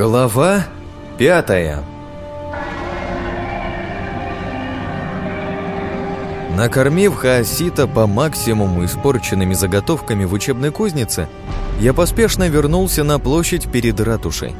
Глава пятая Накормив Хаосита по максимуму испорченными заготовками в учебной кузнице, я поспешно вернулся на площадь перед ратушей.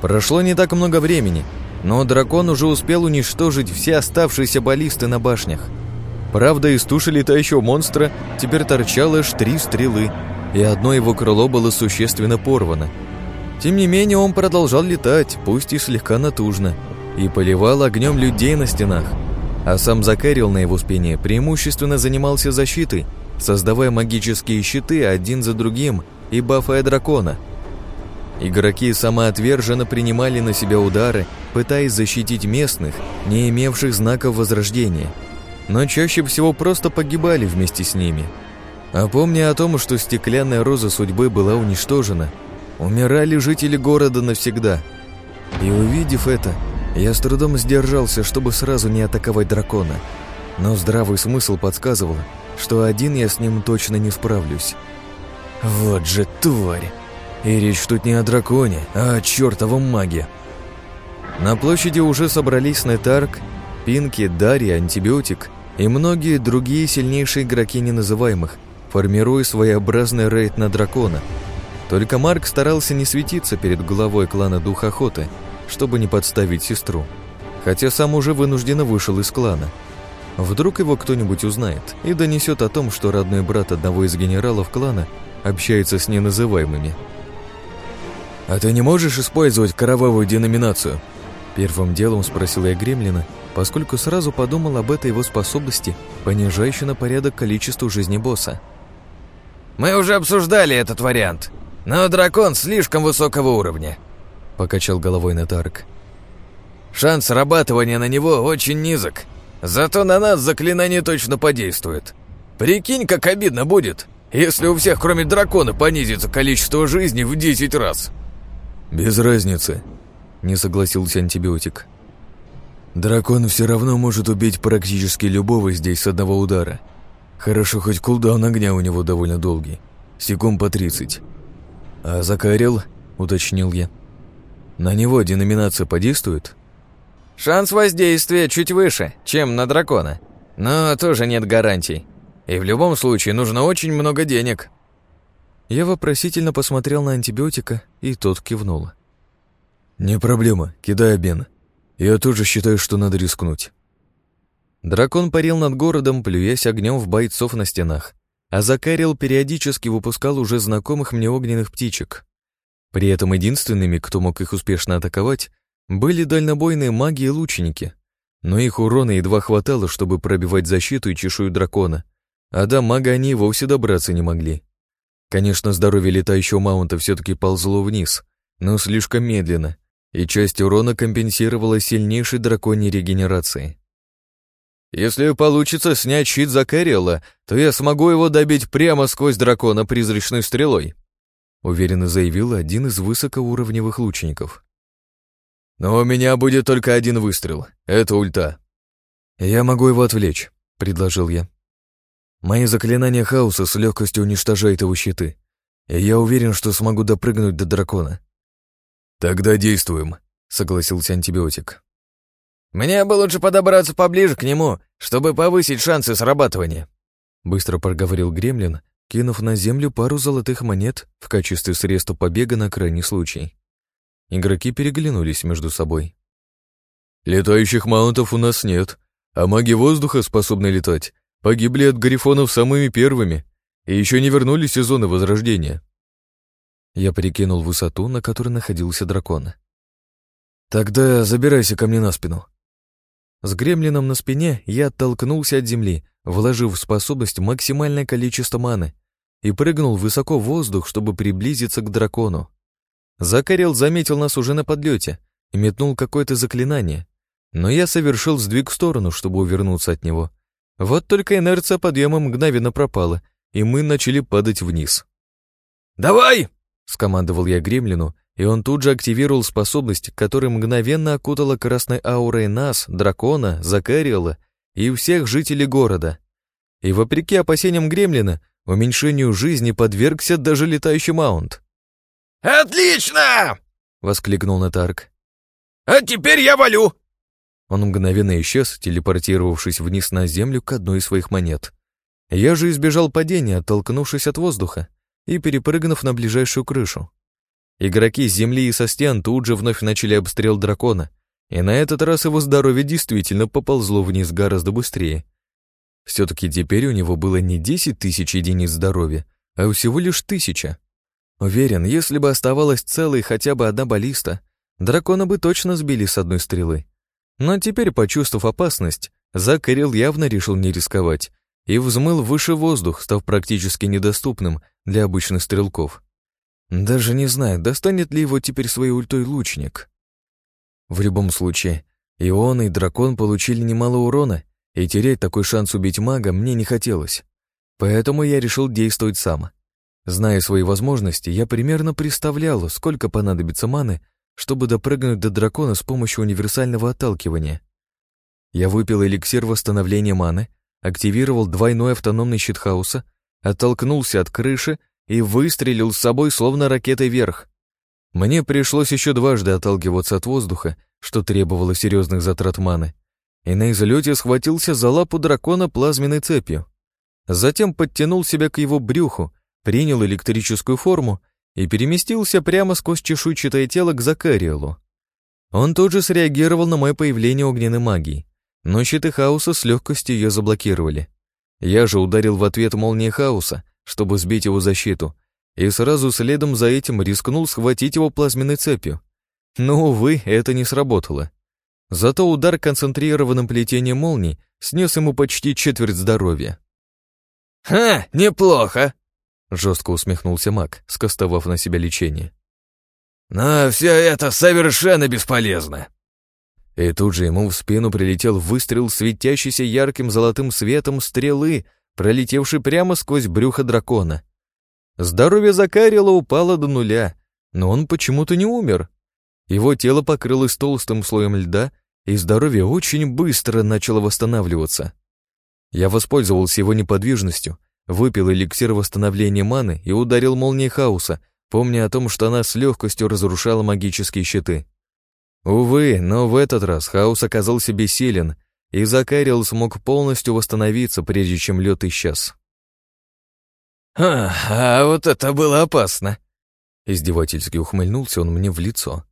Прошло не так много времени, но дракон уже успел уничтожить все оставшиеся баллисты на башнях. Правда, из туши летающего монстра теперь торчало аж три стрелы, и одно его крыло было существенно порвано. Тем не менее, он продолжал летать, пусть и слегка натужно, и поливал огнем людей на стенах. А сам Закарил на его спине преимущественно занимался защитой, создавая магические щиты один за другим и бафая дракона. Игроки самоотверженно принимали на себя удары, пытаясь защитить местных, не имевших знаков возрождения, но чаще всего просто погибали вместе с ними. А помня о том, что стеклянная роза судьбы была уничтожена, умирали жители города навсегда. И увидев это, я с трудом сдержался, чтобы сразу не атаковать дракона. Но здравый смысл подсказывал, что один я с ним точно не справлюсь. Вот же тварь! И речь тут не о драконе, а о чертовом маге. На площади уже собрались Нетарк, Пинки, Дарья, Антибиотик и многие другие сильнейшие игроки неназываемых, формируя своеобразный рейд на дракона. Только Марк старался не светиться перед главой клана Дух Охоты – чтобы не подставить сестру, хотя сам уже вынужденно вышел из клана. Вдруг его кто-нибудь узнает и донесет о том, что родной брат одного из генералов клана общается с неназываемыми. «А ты не можешь использовать кровавую деноминацию?» Первым делом спросил я Гремлина, поскольку сразу подумал об этой его способности, понижающей на порядок количеству жизни босса. «Мы уже обсуждали этот вариант, но дракон слишком высокого уровня. — покачал головой Натарк. «Шанс срабатывания на него очень низок. Зато на нас заклинание точно подействует. Прикинь, как обидно будет, если у всех, кроме дракона, понизится количество жизни в 10 раз». «Без разницы», — не согласился антибиотик. «Дракон все равно может убить практически любого здесь с одного удара. Хорошо, хоть кулдаун огня у него довольно долгий, секунд по 30. А Закарил, — уточнил я, — на него деноминация подействует? Шанс воздействия чуть выше, чем на дракона. Но тоже нет гарантий. И в любом случае нужно очень много денег. Я вопросительно посмотрел на антибиотика, и тот кивнул. «Не проблема, кидай обмен. Я тоже считаю, что надо рискнуть». Дракон парил над городом, плюясь огнем в бойцов на стенах, а Закарил периодически выпускал уже знакомых мне огненных птичек. При этом единственными, кто мог их успешно атаковать, были дальнобойные маги и лучники. Но их урона едва хватало, чтобы пробивать защиту и чешую дракона, а до мага они и вовсе добраться не могли. Конечно, здоровье летающего маунта все-таки ползло вниз, но слишком медленно, и часть урона компенсировала сильнейшей драконьей регенерацией. Если получится снять щит за Кэрилла, то я смогу его добить прямо сквозь дракона призрачной стрелой уверенно заявил один из высокоуровневых лучников. «Но у меня будет только один выстрел. Это ульта». «Я могу его отвлечь», — предложил я. «Мои заклинания хаоса с легкостью уничтожают его щиты, и я уверен, что смогу допрыгнуть до дракона». «Тогда действуем», — согласился антибиотик. «Мне бы лучше подобраться поближе к нему, чтобы повысить шансы срабатывания», — быстро проговорил Гремлин, кинув на землю пару золотых монет в качестве средства побега на крайний случай. Игроки переглянулись между собой. «Летающих маунтов у нас нет, а маги воздуха, способные летать, погибли от грифонов самыми первыми и еще не вернулись из возрождения». Я прикинул высоту, на которой находился дракон. «Тогда забирайся ко мне на спину». С гремлином на спине я оттолкнулся от земли, вложив в способность максимальное количество маны, и прыгнул высоко в воздух, чтобы приблизиться к дракону. Закарел заметил нас уже на подлете и метнул какое-то заклинание, но я совершил сдвиг в сторону, чтобы увернуться от него. Вот только инерция подъема мгновенно пропала, и мы начали падать вниз. «Давай!» — скомандовал я гремлину, и он тут же активировал способность, которая мгновенно окутала красной аурой нас, дракона, Закариэла и всех жителей города. И вопреки опасениям Гремлина, уменьшению жизни подвергся даже летающий маунт. «Отлично!» воскликнул Натарк. «А теперь я валю!» Он мгновенно исчез, телепортировавшись вниз на землю к одной из своих монет. Я же избежал падения, оттолкнувшись от воздуха и перепрыгнув на ближайшую крышу. Игроки с земли и со стен тут же вновь начали обстрел дракона, и на этот раз его здоровье действительно поползло вниз гораздо быстрее. Все-таки теперь у него было не 10 тысяч единиц здоровья, а всего лишь тысяча. Уверен, если бы оставалась целой хотя бы одна баллиста, дракона бы точно сбили с одной стрелы. Но теперь, почувствовав опасность, Зак явно решил не рисковать и взмыл выше воздух, став практически недоступным для обычных стрелков. Даже не знаю, достанет ли его теперь своей ультой лучник. В любом случае, и он, и дракон получили немало урона, и терять такой шанс убить мага мне не хотелось. Поэтому я решил действовать сам. Зная свои возможности, я примерно представлял, сколько понадобится маны, чтобы допрыгнуть до дракона с помощью универсального отталкивания. Я выпил эликсир восстановления маны, активировал двойной автономный щит хаоса, оттолкнулся от крыши и выстрелил с собой словно ракетой вверх. Мне пришлось еще дважды отталкиваться от воздуха, что требовало серьезных затрат маны, и на излете схватился за лапу дракона плазменной цепью. Затем подтянул себя к его брюху, принял электрическую форму и переместился прямо сквозь чешуйчатое тело к Закариэлу. Он тут же среагировал на мое появление огненной магии, но щиты хаоса с легкостью ее заблокировали. Я же ударил в ответ молнией хаоса, чтобы сбить его защиту, и сразу следом за этим рискнул схватить его плазменной цепью. Но, увы, это не сработало. Зато удар концентрированным плетением молний снес ему почти четверть здоровья. «Ха, неплохо!» — жестко усмехнулся маг, скостовав на себя лечение. «Но все это совершенно бесполезно!» И тут же ему в спину прилетел выстрел, светящийся ярким золотым светом стрелы, пролетевший прямо сквозь брюхо дракона. Здоровье Закарила упало до нуля, но он почему-то не умер. Его тело покрылось толстым слоем льда, и здоровье очень быстро начало восстанавливаться. Я воспользовался его неподвижностью, выпил эликсир восстановления маны и ударил молнией хаоса, помня о том, что она с легкостью разрушала магические щиты. Увы, но в этот раз хаос оказался бессилен, и Закарил смог полностью восстановиться, прежде чем лед исчез. «А, а вот это было опасно!» Издевательски ухмыльнулся он мне в лицо.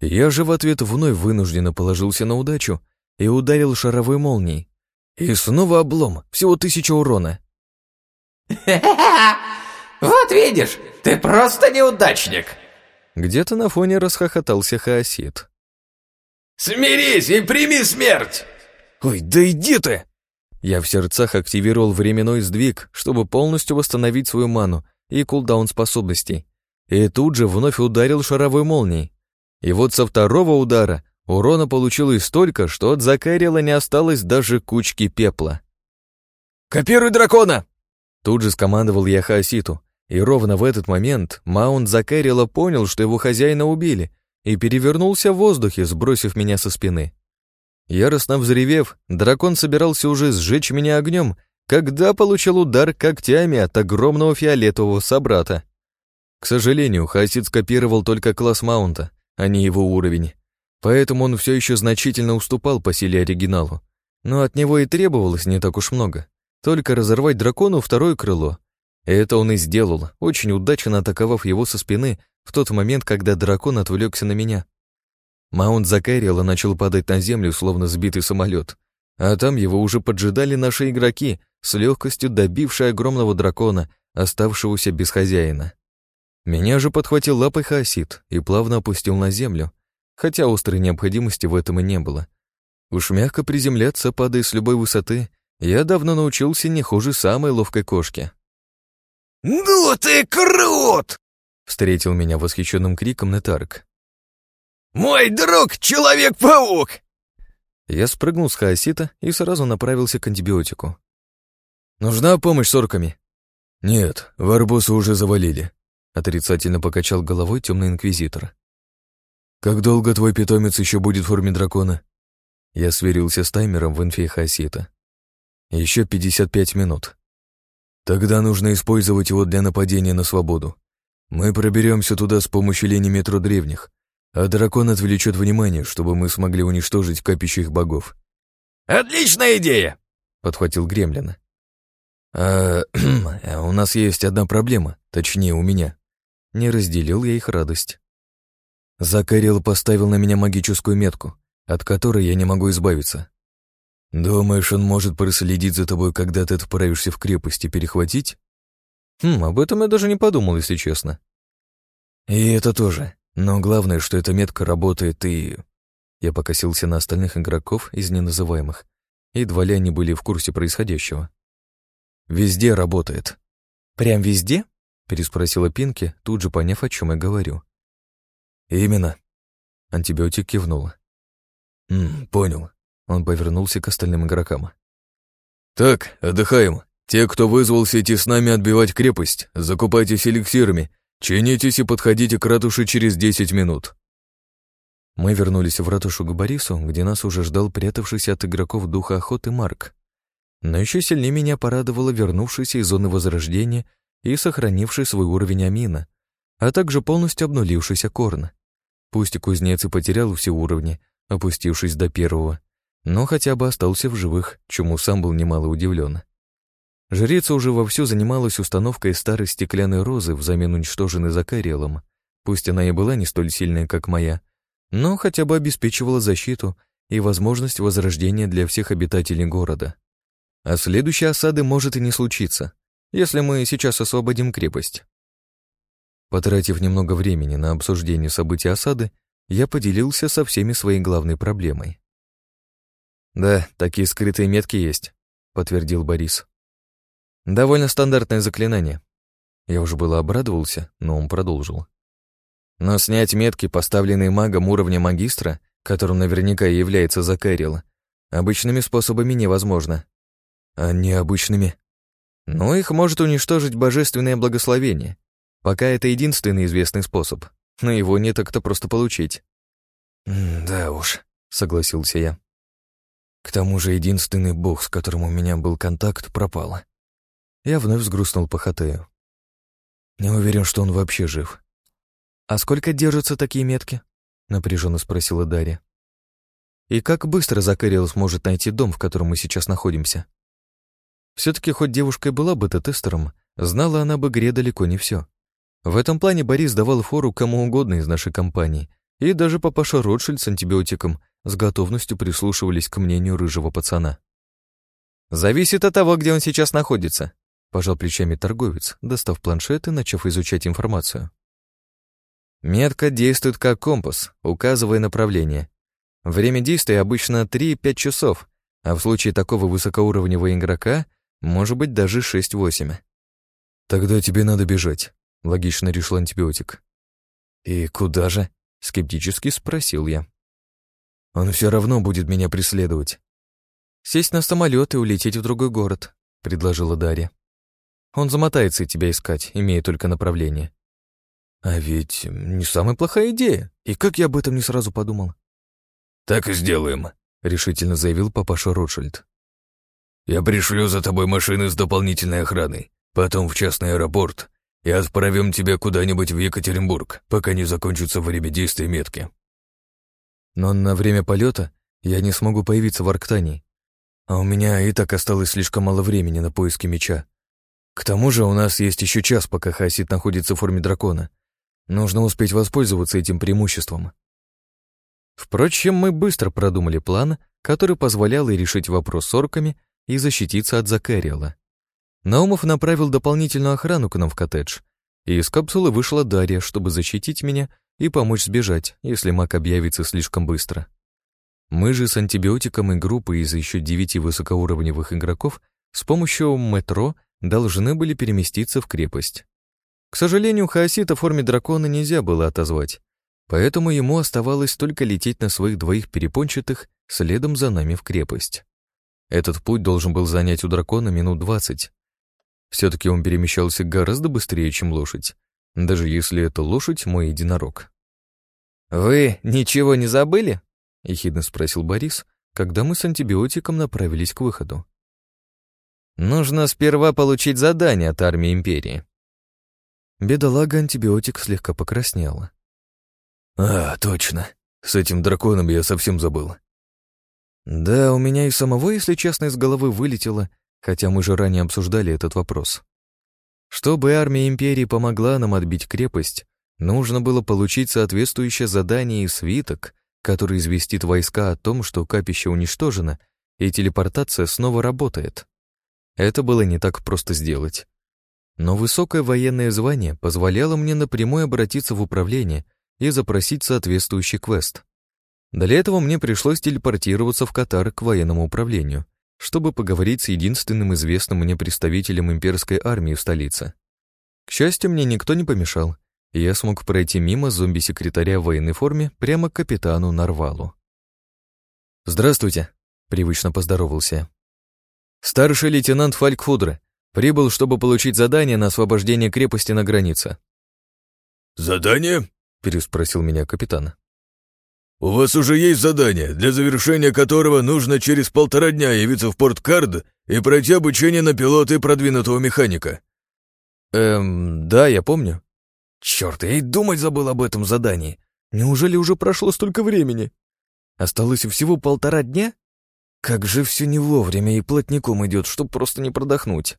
Я же в ответ вновь вынужденно положился на удачу и ударил шаровой молнией. И снова облом, всего тысяча урона. Вот видишь, ты просто неудачник!» Где-то на фоне расхохотался Хаосид. «Смирись и прими смерть!» «Ой, да иди ты!» Я в сердцах активировал временной сдвиг, чтобы полностью восстановить свою ману и кулдаун способностей. И тут же вновь ударил шаровой молнией. И вот со второго удара урона получилось столько, что от Закарила не осталось даже кучки пепла. «Копируй дракона!» Тут же скомандовал я Хаоситу, и ровно в этот момент Маунт Закарила понял, что его хозяина убили, и перевернулся в воздухе, сбросив меня со спины. Яростно взревев, дракон собирался уже сжечь меня огнем, когда получил удар когтями от огромного фиолетового собрата. К сожалению, Хасид скопировал только класс маунта, а не его уровень, поэтому он все еще значительно уступал по силе оригиналу. Но от него и требовалось не так уж много. Только разорвать дракону второе крыло. Это он и сделал, очень удачно атаковав его со спины в тот момент, когда дракон отвлекся на меня. Маунт Закариэла начал падать на землю, словно сбитый самолет, а там его уже поджидали наши игроки, с легкостью добившие огромного дракона, оставшегося без хозяина. Меня же подхватил лапой Хаосид и плавно опустил на землю, хотя острой необходимости в этом и не было. Уж мягко приземляться, падая с любой высоты, я давно научился не хуже самой ловкой кошки. «Ну ты крут!» Встретил меня восхищенным криком Нетарк. «Мой друг — Человек-паук!» Я спрыгнул с хаосита и сразу направился к антибиотику. «Нужна помощь с орками?» «Нет, Варбоса уже завалили», — отрицательно покачал головой темный инквизитор. «Как долго твой питомец еще будет в форме дракона?» Я сверился с таймером в инфе хаосита. «Еще 55 минут. Тогда нужно использовать его для нападения на свободу. Мы проберемся туда с помощью линии метро древних. А дракон отвлечет внимание, чтобы мы смогли уничтожить капищих богов». «Отличная идея!» — подхватил Гремлин. «А у нас есть одна проблема, точнее, у меня». Не разделил я их радость. Закарил поставил на меня магическую метку, от которой я не могу избавиться. Думаешь, он может проследить за тобой, когда ты отправишься в крепость и перехватить? Хм, об этом я даже не подумал, если честно. И это тоже. Но главное, что эта метка работает и... Я покосился на остальных игроков из неназываемых. Едва ли они были в курсе происходящего. Везде работает. Прям везде? Переспросила Пинки, тут же поняв, о чем я говорю. Именно. Антибиотик кивнула. «М, понял. Он повернулся к остальным игрокам. «Так, отдыхаем. Те, кто вызвался идти с нами отбивать крепость, закупайтесь эликсирами, чинитесь и подходите к ратуше через десять минут». Мы вернулись в ратушу к Борису, где нас уже ждал прятавшийся от игроков духа охоты Марк. Но еще сильнее меня порадовало вернувшийся из зоны возрождения и сохранивший свой уровень амина, а также полностью обнулившийся Корн. Пусть кузнец и потерял все уровни, опустившись до первого, но хотя бы остался в живых, чему сам был немало удивлен. Жрица уже вовсю занималась установкой старой стеклянной розы взамен уничтоженной Закариэлом. Пусть она и была не столь сильная, как моя, но хотя бы обеспечивала защиту и возможность возрождения для всех обитателей города. А следующей осады может и не случиться, если мы сейчас освободим крепость. Потратив немного времени на обсуждение событий осады, я поделился со всеми своей главной проблемой. «Да, такие скрытые метки есть», — подтвердил Борис. «Довольно стандартное заклинание». Я уже было обрадовался, но он продолжил. «Но снять метки, поставленные магом уровня магистра, которым наверняка и является Закэрил, обычными способами невозможно. А необычными? Ну, их может уничтожить божественное благословение. Пока это единственный известный способ, но его не так-то просто получить. «Да уж», — согласился я. К тому же единственный бог, с которым у меня был контакт, пропал. Я вновь взгрустнул по Хатею. Не уверен, что он вообще жив. «А сколько держатся такие метки?» — напряженно спросила Дарья. «И как быстро Закариэл сможет найти дом, в котором мы сейчас находимся?» Все-таки хоть девушка и была бета-тестером, знала она об игре далеко не все. В этом плане Борис давал фору кому угодно из нашей компании, и даже папаша Ротшильд с антибиотиком с готовностью прислушивались к мнению рыжего пацана. «Зависит от того, где он сейчас находится», — пожал плечами торговец, достав планшет и начав изучать информацию. Метка действует как компас, указывая направление. Время действия обычно 3-5 часов, а в случае такого высокоуровневого игрока может быть даже 6-8. «Тогда тебе надо бежать», Логично решил антибиотик. «И куда же?» — скептически спросил я. «Он все равно будет меня преследовать». «Сесть на самолет и улететь в другой город», — предложила Дарья. «Он замотается тебя искать, имея только направление». «А ведь не самая плохая идея. И как я об этом не сразу подумал?» «Так и сделаем», — решительно заявил папаша Ротшильд. «Я пришлю за тобой машины с дополнительной охраной, потом в частный аэропорт, и отправим тебя куда-нибудь в Екатеринбург, пока не закончится время действия метки». «Но на время полета я не смогу появиться в Арктании, а у меня и так осталось слишком мало времени на поиски меча. К тому же у нас есть еще час, пока Хасид находится в форме дракона. Нужно успеть воспользоваться этим преимуществом». Впрочем, мы быстро продумали план, который позволял и решить вопрос с орками и защититься от Закариэла. Наумов направил дополнительную охрану к нам в коттедж, и из капсулы вышла Дарья, чтобы защитить меня и помочь сбежать, если маг объявится слишком быстро. Мы же с антибиотиком и группой из еще девяти высокоуровневых игроков с помощью метро должны были переместиться в крепость. К сожалению, Хаосита в форме дракона нельзя было отозвать, поэтому ему оставалось только лететь на своих двоих перепончатых следом за нами в крепость. Этот путь должен был занять у дракона минут двадцать, все-таки он перемещался гораздо быстрее, чем лошадь, даже если это лошадь мой единорог. «Вы ничего не забыли?» — ехидно спросил Борис, когда мы с антибиотиком направились к выходу. «Нужно сперва получить задание от армии Империи». Бедолага антибиотик слегка покраснела. А, точно. С этим драконом я совсем забыл. Да, у меня и самого, если честно, из головы вылетело, хотя мы же ранее обсуждали этот вопрос. Чтобы армия Империи помогла нам отбить крепость, нужно было получить соответствующее задание и свиток, который известит войска о том, что капище уничтожено, и телепортация снова работает. Это было не так просто сделать. Но высокое военное звание позволяло мне напрямую обратиться в управление и запросить соответствующий квест. Для этого мне пришлось телепортироваться в Катар к военному управлению, чтобы поговорить с единственным известным мне представителем имперской армии в столице. К счастью, мне никто не помешал, и я смог пройти мимо зомби-секретаря в военной форме прямо к капитану Нарвалу. «Здравствуйте», — привычно поздоровался. «Старший лейтенант Фальк Фудре. Прибыл, чтобы получить задание на освобождение крепости на границе». «Задание?» — переспросил меня капитан. «У вас уже есть задание, для завершения которого нужно через полтора дня явиться в порт Кард и пройти обучение на пилота и продвинутого механика». «Эм, да, я помню». Черт, я и думать забыл об этом задании. Неужели уже прошло столько времени? Осталось всего полтора дня? Как же все не вовремя и плотником идет, чтоб просто не продохнуть.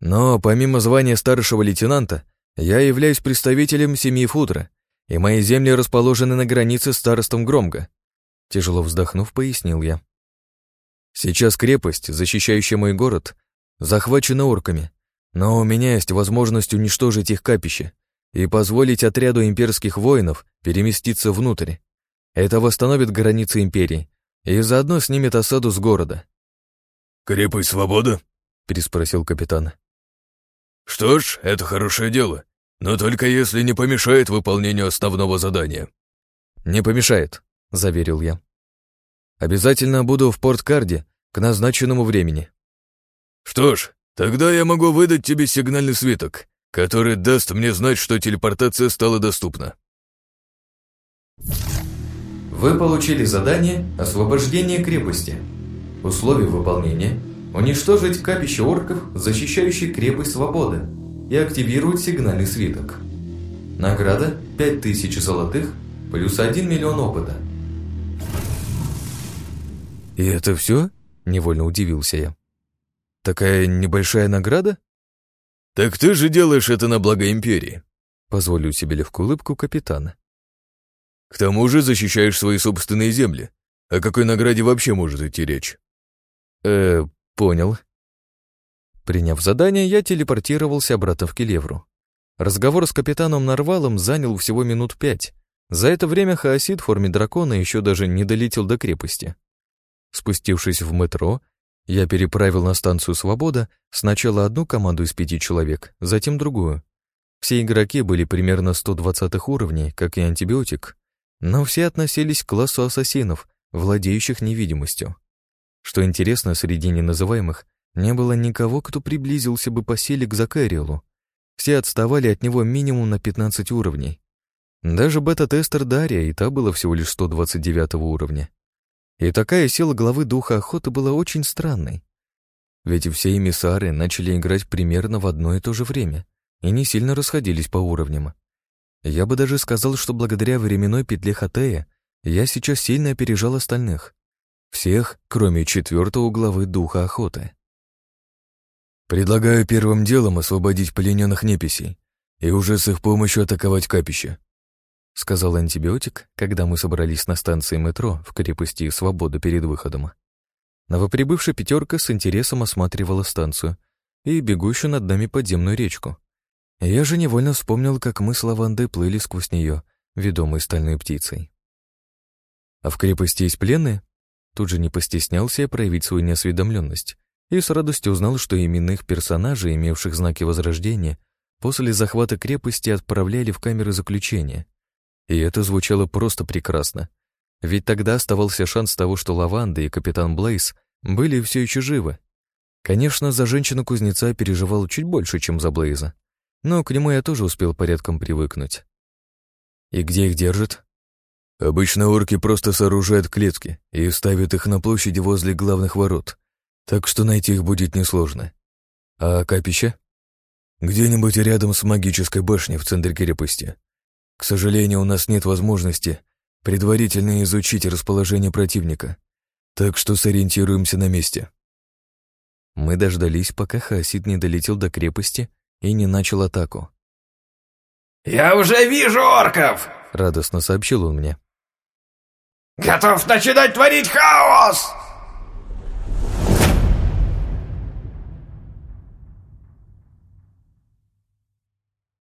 Но помимо звания старшего лейтенанта, я являюсь представителем семьи Футра, и мои земли расположены на границе с старостом Громга. Тяжело вздохнув, пояснил я. Сейчас крепость, защищающая мой город, захвачена орками, но у меня есть возможность уничтожить их капище и позволить отряду имперских воинов переместиться внутрь. Это восстановит границы империи и заодно снимет осаду с города. «Крепость Свобода?» — переспросил капитан. «Что ж, это хорошее дело, но только если не помешает выполнению основного задания». «Не помешает», — заверил я. «Обязательно буду в порт-карде к назначенному времени». «Что ж, тогда я могу выдать тебе сигнальный свиток, который даст мне знать, что телепортация стала доступна». Вы получили задание «Освобождение крепости». Условия выполнения – уничтожить капище орков, защищающий крепость свободы, и активировать сигнальный свиток. Награда – 5000 золотых плюс 1 миллион опыта. «И это все?» – невольно удивился я. «Такая небольшая награда?» «Так ты же делаешь это на благо Империи», – позволю себе легкую улыбку капитана. К тому же защищаешь свои собственные земли. О какой награде вообще может идти речь? Э, понял. Приняв задание, я телепортировался обратно в Келевру. Разговор с капитаном Нарвалом занял всего минут пять. За это время Хаосид в форме дракона еще даже не долетел до крепости. Спустившись в метро, я переправил на станцию «Свобода» сначала одну команду из пяти человек, затем другую. Все игроки были примерно 120 уровней, как и антибиотик, но все относились к классу ассасинов, владеющих невидимостью. Что интересно, среди неназываемых не было никого, кто приблизился бы по силе к Закэриэлу. Все отставали от него минимум на 15 уровней. Даже бета-тестер Дарья и та была всего лишь 129 уровня. И такая сила главы духа охоты была очень странной. Ведь все эмиссары начали играть примерно в одно и то же время и не сильно расходились по уровням. Я бы даже сказал, что благодаря временной петле Хатея я сейчас сильно опережал остальных. Всех, кроме четвертого главы Духа Охоты. «Предлагаю первым делом освободить плененных неписей и уже с их помощью атаковать капище», сказал антибиотик, когда мы собрались на станции метро в крепости Свобода перед выходом. Новоприбывшая пятерка с интересом осматривала станцию и бегущую над нами подземную речку. Я же невольно вспомнил, как мы с Лавандой плыли сквозь нее, ведомой стальной птицей. А в крепости есть пленные? Тут же не постеснялся проявить свою неосведомленность и с радостью узнал, что именных персонажей, имевших знаки Возрождения, после захвата крепости отправляли в камеры заключения. И это звучало просто прекрасно. Ведь тогда оставался шанс того, что Лаванда и капитан Блейз были все еще живы. Конечно, за женщину-кузнеца переживал чуть больше, чем за Блейза но к нему я тоже успел порядком привыкнуть. И где их держат? Обычно орки просто сооружают клетки и ставят их на площади возле главных ворот, так что найти их будет несложно. А капище? Где-нибудь рядом с магической башней в центре крепости. К сожалению, у нас нет возможности предварительно изучить расположение противника, так что сориентируемся на месте. Мы дождались, пока Хасид не долетел до крепости и не начал атаку. «Я уже вижу орков!» — радостно сообщил он мне. «Готов начинать творить хаос!»